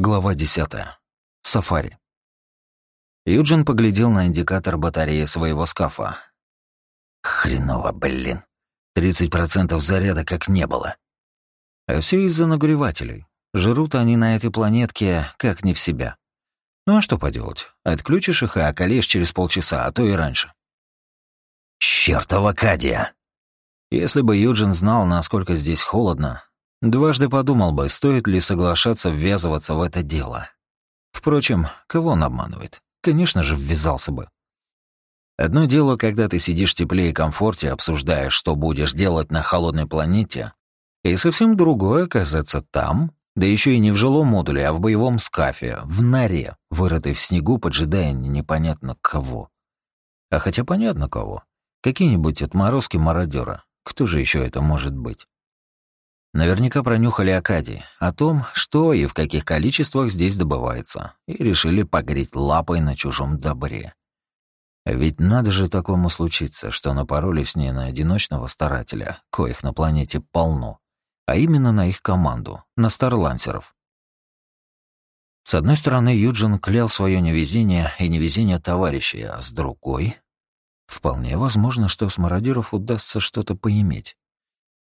Глава 10. Сафари. Юджин поглядел на индикатор батареи своего скафа. Хреново, блин. 30% заряда как не было. А все из-за нагревателей. Жрут они на этой планетке как не в себя. Ну а что поделать? Отключишь их и околеешь через полчаса, а то и раньше. Чёртова Кадия! Если бы Юджин знал, насколько здесь холодно, Дважды подумал бы, стоит ли соглашаться ввязываться в это дело. Впрочем, кого он обманывает? Конечно же, ввязался бы. Одно дело, когда ты сидишь в тепле и комфорте, обсуждая, что будешь делать на холодной планете, и совсем другое оказаться там, да еще и не в жилом модуле, а в боевом скафе, в норе, вырытой в снегу, поджидая непонятно кого. А хотя понятно кого. Какие-нибудь отморозки мародера. Кто же еще это может быть? Наверняка пронюхали Акади о том, что и в каких количествах здесь добывается, и решили погреть лапой на чужом добре. Ведь надо же такому случиться, что напоролись не на одиночного старателя, коих на планете полно, а именно на их команду, на старлансеров. С одной стороны, Юджин клял свое невезение и невезение товарищей, а с другой... Вполне возможно, что с мародеров удастся что-то поиметь.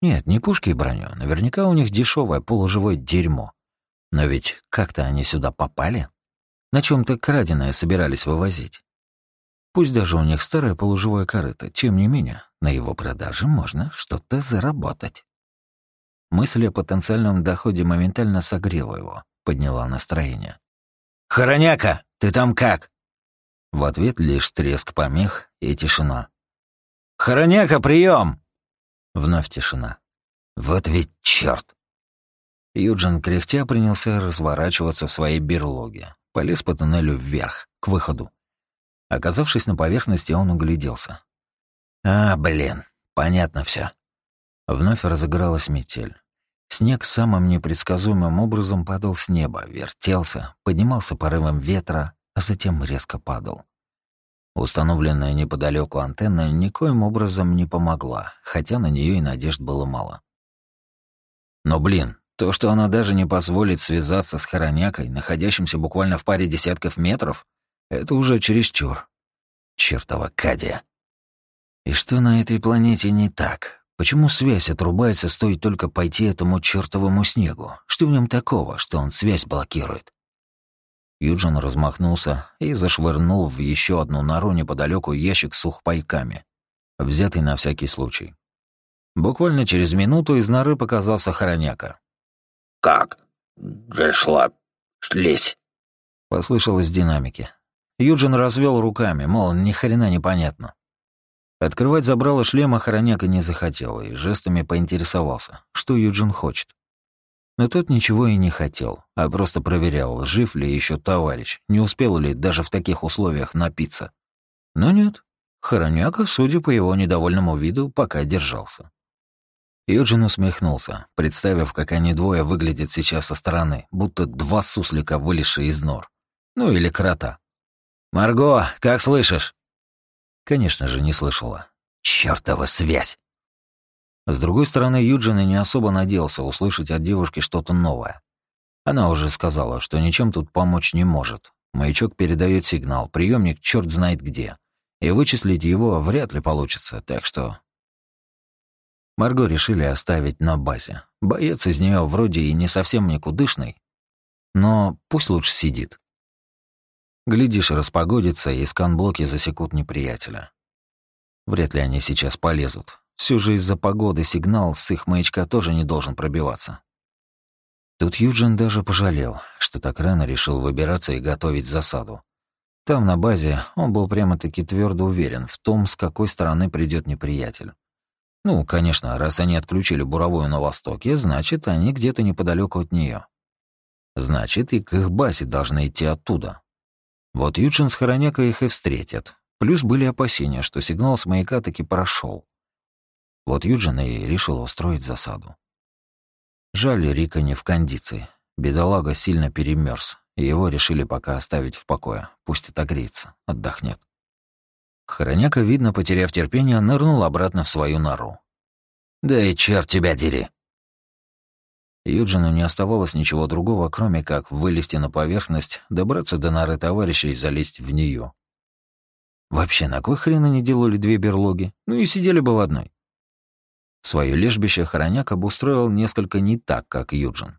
Нет, не пушки и броню. Наверняка у них дешевое полуживое дерьмо. Но ведь как-то они сюда попали. На чем то краденое собирались вывозить. Пусть даже у них старое полуживое корыто, тем не менее, на его продаже можно что-то заработать. Мысль о потенциальном доходе моментально согрела его, подняла настроение. «Хороняка, ты там как?» В ответ лишь треск помех и тишина. «Хороняка, прием! Вновь тишина. Вот ведь черт! Юджин кряхтя принялся разворачиваться в своей берлоге. Полез по туннелю вверх, к выходу. Оказавшись на поверхности, он угляделся. «А, блин, понятно все. Вновь разыгралась метель. Снег самым непредсказуемым образом падал с неба, вертелся, поднимался порывом ветра, а затем резко падал. Установленная неподалеку антенна никоим образом не помогла, хотя на нее и надежд было мало. Но, блин, то, что она даже не позволит связаться с хоронякой, находящимся буквально в паре десятков метров, это уже чересчур. Чертова Кадия. И что на этой планете не так? Почему связь отрубается, стоит только пойти этому чертовому снегу? Что в нем такого, что он связь блокирует? Юджин размахнулся и зашвырнул в еще одну нору неподалеку ящик с сухпайками, взятый на всякий случай. Буквально через минуту из норы показался хороняка. «Как? Пришла. Шлезь!» Послышалось в динамике. Юджин развел руками, мол, ни хрена непонятно. Открывать забрало шлема хороняка не захотел и жестами поинтересовался, что Юджин хочет. Но тот ничего и не хотел, а просто проверял, жив ли еще товарищ, не успел ли даже в таких условиях напиться. Но нет, Хороняка, судя по его недовольному виду, пока держался. Юджин усмехнулся, представив, как они двое выглядят сейчас со стороны, будто два суслика, вылезшие из нор. Ну или крота. «Марго, как слышишь?» Конечно же, не слышала. «Чёртова связь!» С другой стороны, Юджин и не особо надеялся услышать от девушки что-то новое. Она уже сказала, что ничем тут помочь не может. Маячок передает сигнал, приемник черт знает где. И вычислить его вряд ли получится, так что... Марго решили оставить на базе. Боец из нее вроде и не совсем никудышный, но пусть лучше сидит. Глядишь, распогодится, и сканблоки засекут неприятеля. Вряд ли они сейчас полезут. Все же из-за погоды сигнал с их маячка тоже не должен пробиваться. Тут Юджин даже пожалел, что так рано решил выбираться и готовить засаду. Там, на базе, он был прямо-таки твердо уверен в том, с какой стороны придет неприятель. Ну, конечно, раз они отключили буровую на востоке, значит, они где-то неподалеку от нее. Значит, и к их базе должны идти оттуда. Вот Юджин с Хороняка их и встретят. Плюс были опасения, что сигнал с маяка таки прошел. Вот Юджин и решил устроить засаду. Жаль, Рика не в кондиции. Бедолага сильно перемерз, и его решили пока оставить в покое. Пусть отогреется, отдохнет. Хороняка, видно, потеряв терпение, нырнул обратно в свою нору. «Да и черт тебя дери!» Юджину не оставалось ничего другого, кроме как вылезти на поверхность, добраться до норы товарища и залезть в нее. Вообще, на кой хрен они делали две берлоги? Ну и сидели бы в одной. Свое лежбище Хороняк обустроил несколько не так, как Юджин.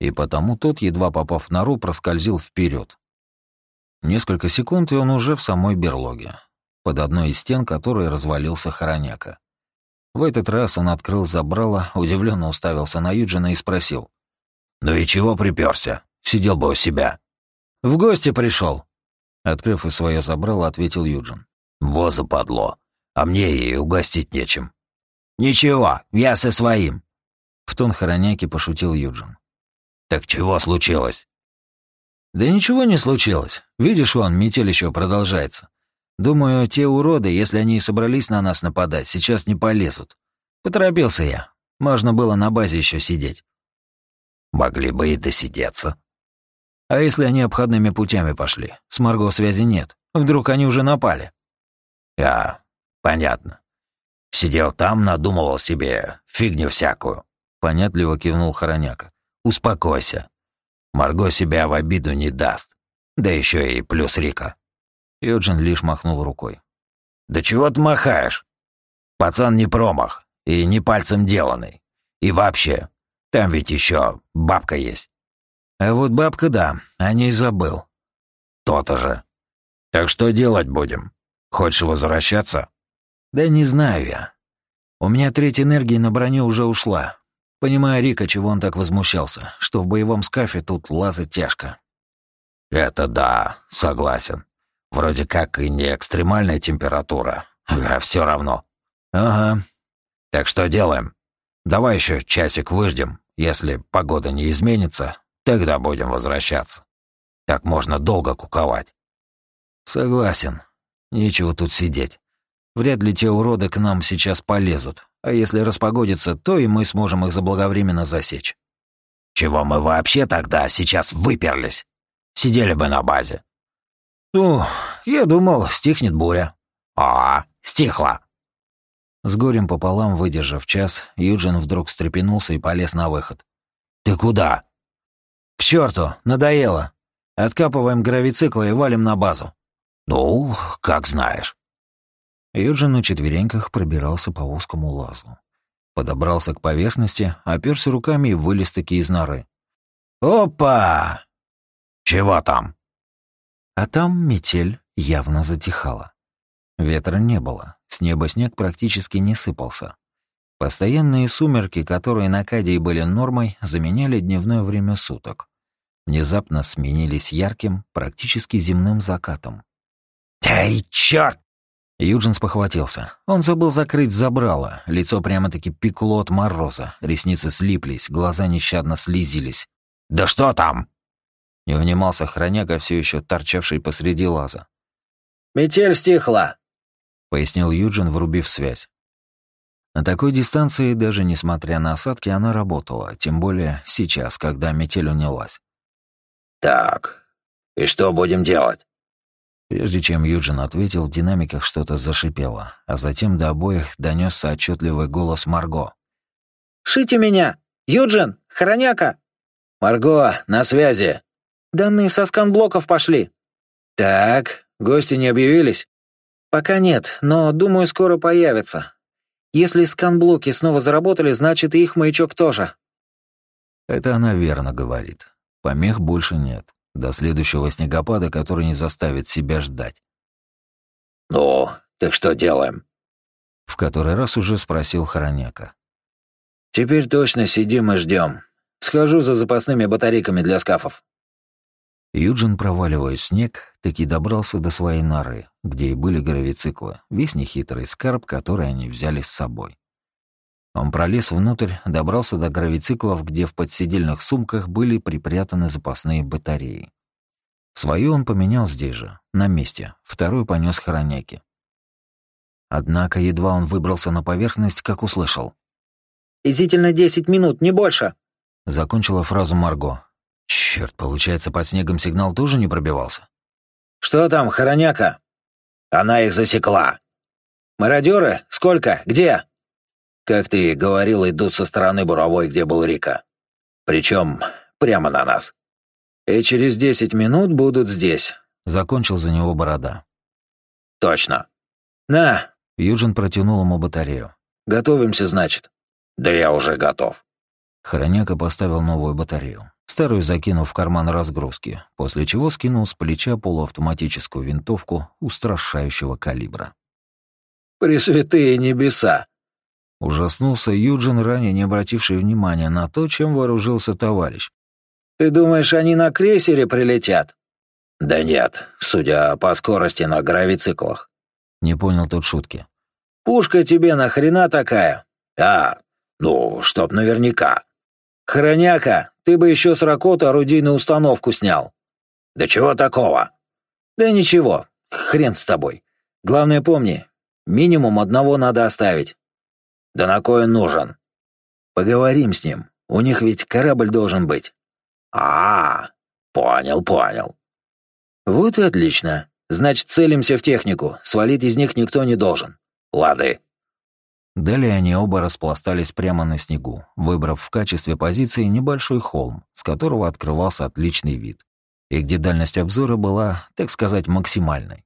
И потому тот, едва попав в нору, проскользил вперед. Несколько секунд, и он уже в самой берлоге, под одной из стен которой развалился Хороняка. В этот раз он открыл забрало, удивленно уставился на Юджина и спросил. «Ну и чего приперся? Сидел бы у себя». «В гости пришел. Открыв и свое забрало, ответил Юджин. «Во западло. А мне ей угостить нечем». «Ничего, я со своим», — в тон хороняки пошутил Юджин. «Так чего случилось?» «Да ничего не случилось. Видишь, вон, метель еще продолжается. Думаю, те уроды, если они и собрались на нас нападать, сейчас не полезут. Поторопился я. Можно было на базе еще сидеть». «Могли бы и досидеться». «А если они обходными путями пошли? С Марго связи нет. Вдруг они уже напали?» «А, понятно. Сидел там, надумывал себе фигню всякую. Понятливо кивнул Хороняка. Успокойся. Марго себя в обиду не даст. Да еще и плюс Рика. Юджин лишь махнул рукой. Да чего ты махаешь? Пацан не промах и не пальцем деланный. И вообще, там ведь еще бабка есть. А вот бабка, да, о ней забыл. То-то же. Так что делать будем? Хочешь возвращаться? Да не знаю я. У меня треть энергии на броне уже ушла. Понимаю Рика, чего он так возмущался, что в боевом скафе тут лазать тяжко. Это да, согласен. Вроде как и не экстремальная температура, а все равно. Ага. Так что делаем? Давай еще часик выждем. Если погода не изменится, тогда будем возвращаться. Так можно долго куковать. Согласен. Нечего тут сидеть. Вряд ли те уроды к нам сейчас полезут. А если распогодится, то и мы сможем их заблаговременно засечь. Чего мы вообще тогда сейчас выперлись? Сидели бы на базе. Ну, я думал, стихнет буря. А, стихла. С горем пополам, выдержав час, Юджин вдруг встрепенулся и полез на выход. «Ты куда?» «К черту, надоело. Откапываем гравициклы и валим на базу». «Ну, как знаешь». Юджин на четвереньках пробирался по узкому лазу. Подобрался к поверхности, оперся руками и вылез таки из норы. «Опа! Чего там?» А там метель явно затихала. Ветра не было, с неба снег практически не сыпался. Постоянные сумерки, которые на Кадии были нормой, заменяли дневное время суток. Внезапно сменились ярким, практически земным закатом. «Эй, чёрт!» Юджин спохватился. Он забыл закрыть забрало. Лицо прямо-таки пекло от мороза. Ресницы слиплись, глаза нещадно слизились. «Да что там?» Не унимался хроняка, все еще торчавший посреди лаза. «Метель стихла», — пояснил Юджин, врубив связь. На такой дистанции, даже несмотря на осадки, она работала, тем более сейчас, когда метель унялась. «Так, и что будем делать?» Прежде чем Юджин ответил, в динамиках что-то зашипело, а затем до обоих донесся отчетливый голос Марго. «Шите меня! Юджин! Хороняка!» «Марго, на связи!» «Данные со сканблоков пошли!» «Так, гости не объявились?» «Пока нет, но, думаю, скоро появятся. Если сканблоки снова заработали, значит, и их маячок тоже». Это она верно говорит. Помех больше нет. До следующего снегопада, который не заставит себя ждать. «Ну, так что делаем?» В который раз уже спросил Хороняка. «Теперь точно сидим и ждем. Схожу за запасными батарейками для скафов». Юджин, проваливая снег, таки добрался до своей норы, где и были гравициклы, весь нехитрый скарб, который они взяли с собой. Он пролез внутрь, добрался до гравициклов, где в подсидельных сумках были припрятаны запасные батареи. Свою он поменял здесь же, на месте, вторую понес хороняки. Однако едва он выбрался на поверхность, как услышал. «Изительно десять минут, не больше!» Закончила фразу Марго. Черт, получается, под снегом сигнал тоже не пробивался? «Что там, хороняка?» «Она их засекла». «Мародеры? Сколько? Где?» Как ты говорил, идут со стороны буровой, где был Рика. Причем прямо на нас. И через десять минут будут здесь. Закончил за него борода. Точно. На. Юджин протянул ему батарею. Готовимся, значит. Да я уже готов. Хороняка поставил новую батарею, старую закинув в карман разгрузки, после чего скинул с плеча полуавтоматическую винтовку устрашающего калибра. «Пресвятые небеса!» Ужаснулся Юджин, ранее не обративший внимания на то, чем вооружился товарищ. «Ты думаешь, они на крейсере прилетят?» «Да нет, судя по скорости на гравициклах». Не понял тот шутки. «Пушка тебе нахрена такая?» «А, ну, чтоб наверняка». «Хроняка, ты бы еще с Ракота орудийную установку снял». «Да чего такого?» «Да ничего, хрен с тобой. Главное помни, минимум одного надо оставить». «Да на кой он нужен?» «Поговорим с ним. У них ведь корабль должен быть». «А, -а, -а понял, понял». «Вот и отлично. Значит, целимся в технику. Свалить из них никто не должен. Лады». Далее они оба распластались прямо на снегу, выбрав в качестве позиции небольшой холм, с которого открывался отличный вид, и где дальность обзора была, так сказать, максимальной.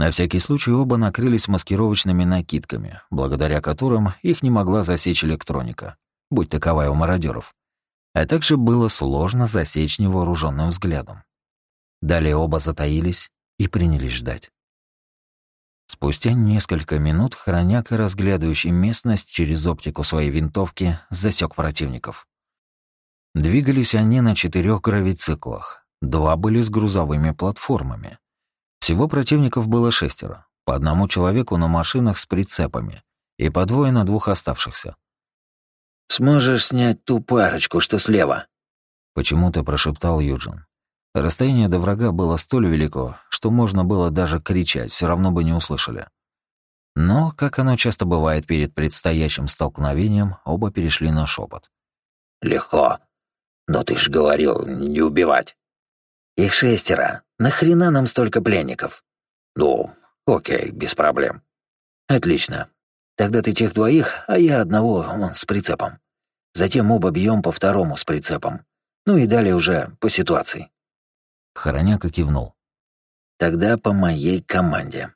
На всякий случай оба накрылись маскировочными накидками, благодаря которым их не могла засечь электроника, будь таковая у мародеров. А также было сложно засечь невооруженным взглядом. Далее оба затаились и принялись ждать. Спустя несколько минут хроняка, разглядывающий местность через оптику своей винтовки, засек противников. Двигались они на четырех гравициклах. Два были с грузовыми платформами. Всего противников было шестеро, по одному человеку на машинах с прицепами и по двое на двух оставшихся. «Сможешь снять ту парочку, что слева?» Почему-то прошептал Юджин. Расстояние до врага было столь велико, что можно было даже кричать, все равно бы не услышали. Но, как оно часто бывает перед предстоящим столкновением, оба перешли на шепот. «Легко. Но ты ж говорил, не убивать». «Их шестеро. Нахрена нам столько пленников?» «Ну, окей, без проблем». «Отлично. Тогда ты тех двоих, а я одного, он с прицепом. Затем оба бьем по второму с прицепом. Ну и далее уже по ситуации». Хороняка кивнул. «Тогда по моей команде».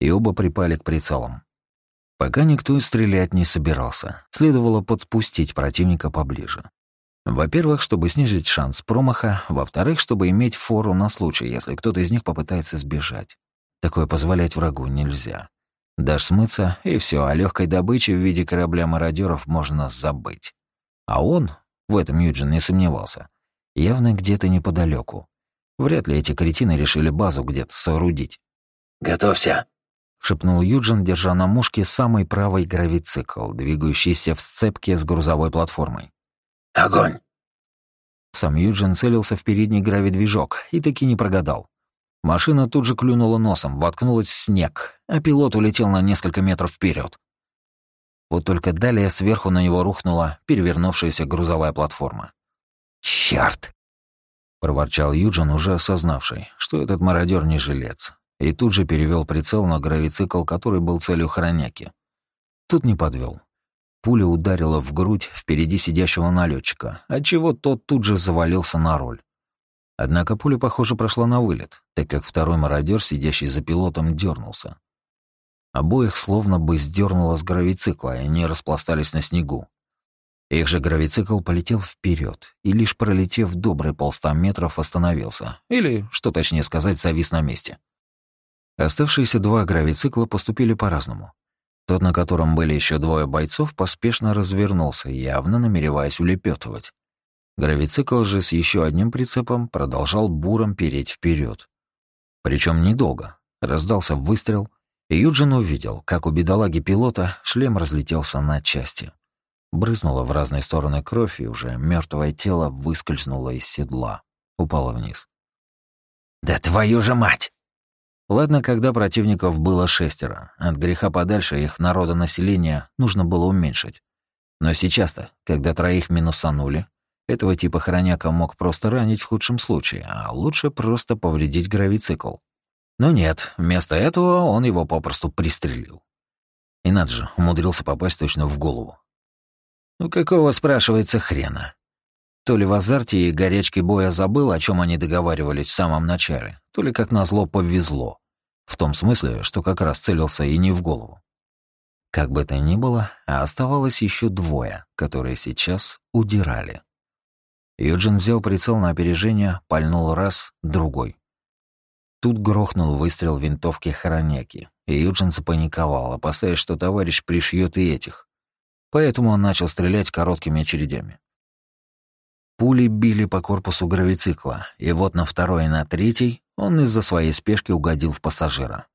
И оба припали к прицелам. Пока никто стрелять не собирался, следовало подпустить противника поближе. Во-первых, чтобы снизить шанс промаха, во-вторых, чтобы иметь фору на случай, если кто-то из них попытается сбежать. Такое позволять врагу нельзя. Дашь смыться, и все, о легкой добыче в виде корабля мародеров можно забыть. А он, в этом Юджин не сомневался, явно где-то неподалеку, Вряд ли эти кретины решили базу где-то соорудить. «Готовься», — шепнул Юджин, держа на мушке самый правый гравицикл, двигающийся в сцепке с грузовой платформой. «Огонь!» Сам Юджин целился в передний гравидвижок и таки не прогадал. Машина тут же клюнула носом, воткнулась в снег, а пилот улетел на несколько метров вперед. Вот только далее сверху на него рухнула перевернувшаяся грузовая платформа. «Чёрт!» проворчал Юджин, уже осознавший, что этот мародер не жилец, и тут же перевел прицел на гравицикл, который был целью хроняки. Тут не подвел. Пуля ударила в грудь впереди сидящего налетчика, отчего тот тут же завалился на роль. Однако пуля, похоже, прошла на вылет, так как второй мародер, сидящий за пилотом, дернулся. Обоих словно бы сдернуло с гравицикла, и они распластались на снегу, их же гравицикл полетел вперед и, лишь пролетев добрые полста метров, остановился. Или, что точнее сказать, завис на месте. Оставшиеся два гравицикла поступили по-разному. Тот, на котором были еще двое бойцов, поспешно развернулся, явно намереваясь улепетывать. Гравицикл же с еще одним прицепом продолжал буром переть вперед. Причем недолго. Раздался выстрел, и Юджин увидел, как у бедолаги пилота шлем разлетелся на части. Брызнула в разные стороны кровь, и уже мертвое тело выскользнуло из седла, упало вниз. «Да твою же мать!» Ладно, когда противников было шестеро, от греха подальше их народонаселение нужно было уменьшить. Но сейчас-то, когда троих минусанули, этого типа хроняка мог просто ранить в худшем случае, а лучше просто повредить гравицикл. Но нет, вместо этого он его попросту пристрелил. И надо же, умудрился попасть точно в голову. Ну какого, спрашивается, хрена? То ли в азарте и горячке боя забыл, о чем они договаривались в самом начале, то ли, как назло, повезло. В том смысле, что как раз целился и не в голову. Как бы то ни было, а оставалось еще двое, которые сейчас удирали. Юджин взял прицел на опережение, пальнул раз, другой. Тут грохнул выстрел винтовки Хороняки, и Юджин запаниковал, опасаясь, что товарищ пришьет и этих. Поэтому он начал стрелять короткими очередями. Пули били по корпусу гравицикла, и вот на второй и на третий он из-за своей спешки угодил в пассажира.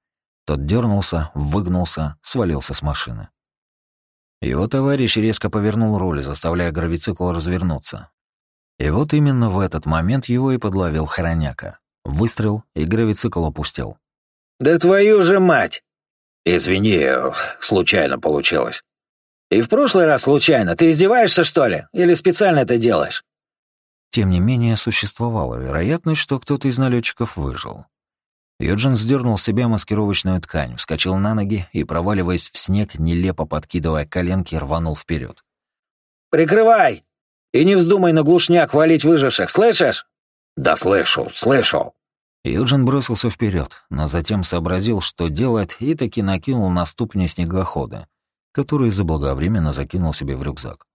Тот дернулся, выгнулся, свалился с машины. Его товарищ резко повернул руль, заставляя гравицикл развернуться. И вот именно в этот момент его и подловил Хороняка. Выстрел, и гравицикл опустил. «Да твою же мать!» «Извини, случайно получилось». «И в прошлый раз случайно. Ты издеваешься, что ли? Или специально это делаешь?» Тем не менее, существовала вероятность, что кто-то из налетчиков выжил. Юджин сдернул с себя маскировочную ткань, вскочил на ноги и, проваливаясь в снег, нелепо подкидывая коленки, рванул вперед. «Прикрывай! И не вздумай на глушняк валить выживших, слышишь?» «Да слышу, слышу!» Юджин бросился вперед, но затем сообразил, что делает, и таки накинул на ступни снегохода, который заблаговременно закинул себе в рюкзак.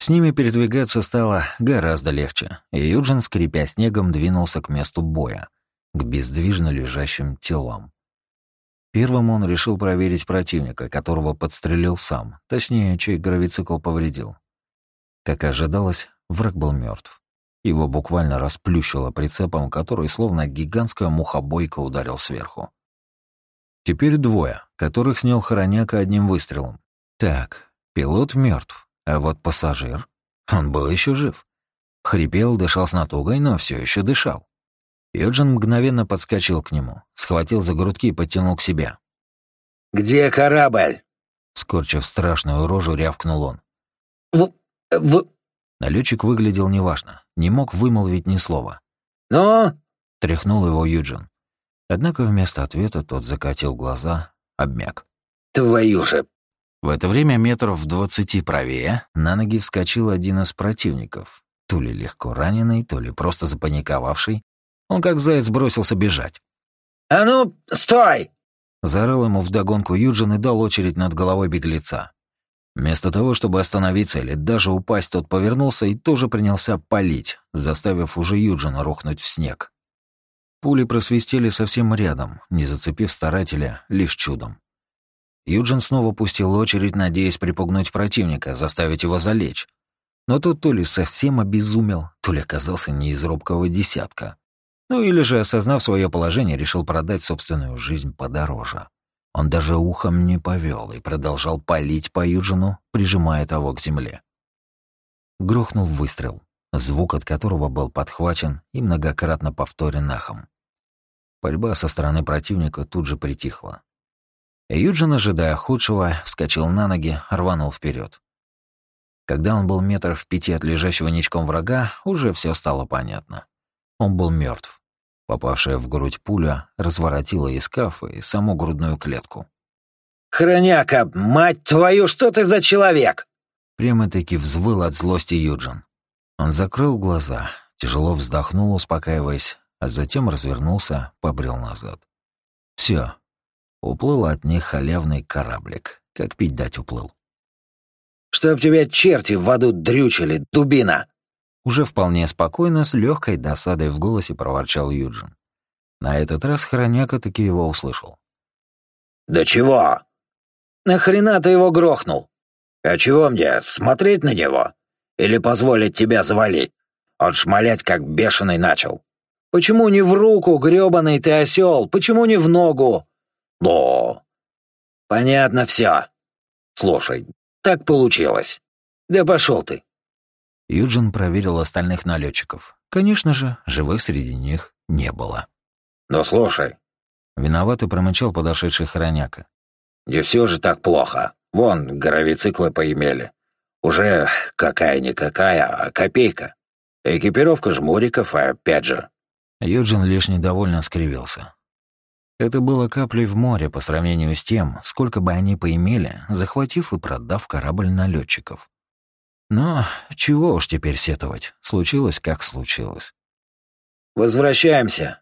С ними передвигаться стало гораздо легче, и Юджин, скрипя снегом, двинулся к месту боя — к бездвижно лежащим телам. Первым он решил проверить противника, которого подстрелил сам, точнее, чей гравицикл повредил. Как и ожидалось, враг был мертв. Его буквально расплющило прицепом, который словно гигантская мухобойка ударил сверху. Теперь двое, которых снял Хороняка одним выстрелом. Так, пилот мертв, а вот пассажир, он был еще жив. Хрипел, дышал с натугой, но все еще дышал. Юджин мгновенно подскочил к нему, схватил за грудки и подтянул к себе. «Где корабль?» Скорчив страшную рожу, рявкнул он. «В... в...» Налетчик выглядел неважно, не мог вымолвить ни слова. «Ну?» — тряхнул его Юджин. Однако вместо ответа тот закатил глаза, обмяк. «Твою же!» В это время метров в двадцати правее на ноги вскочил один из противников, то ли легко раненый, то ли просто запаниковавший, он как заяц бросился бежать. «А ну, стой!» Зарыл ему вдогонку Юджин и дал очередь над головой беглеца. Вместо того, чтобы остановиться или даже упасть, тот повернулся и тоже принялся палить, заставив уже Юджина рухнуть в снег. Пули просвистели совсем рядом, не зацепив старателя лишь чудом. Юджин снова пустил очередь, надеясь припугнуть противника, заставить его залечь. Но тот то ли совсем обезумел, то ли оказался не из робкого десятка. Ну или же, осознав свое положение, решил продать собственную жизнь подороже. Он даже ухом не повел и продолжал палить по Юджину, прижимая того к земле. Грохнул выстрел, звук от которого был подхвачен и многократно повторен нахом. Пальба со стороны противника тут же притихла. Юджин, ожидая худшего, вскочил на ноги, рванул вперед. Когда он был метров в пяти от лежащего ничком врага, уже все стало понятно. Он был мертв. Попавшая в грудь пуля разворотила и скаф, и саму грудную клетку. «Хроняка, мать твою, что ты за человек?» Прямо-таки взвыл от злости Юджин. Он закрыл глаза, тяжело вздохнул, успокаиваясь, а затем развернулся, побрел назад. Все, Уплыл от них халявный кораблик, как пить дать уплыл. «Чтоб тебя черти в воду дрючили, дубина!» Уже вполне спокойно, с легкой досадой в голосе проворчал Юджин. На этот раз Хроняка таки его услышал. «Да чего? Нахрена ты его грохнул? А чего мне, смотреть на него? Или позволить тебя завалить? Он шмалять как бешеный начал. Почему не в руку, грёбаный ты осел? Почему не в ногу? Ну, понятно все. Слушай, так получилось. Да пошел ты. Юджин проверил остальных налетчиков. Конечно же, живых среди них не было. «Ну слушай». Виновато промычал подошедший хроняка. «Не все же так плохо. Вон, гравициклы поимели. Уже какая-никакая, а копейка. Экипировка жмуриков, опять же». Юджин лишь недовольно скривился. Это было каплей в море по сравнению с тем, сколько бы они поимели, захватив и продав корабль налетчиков. Но чего уж теперь сетовать, случилось как случилось. «Возвращаемся.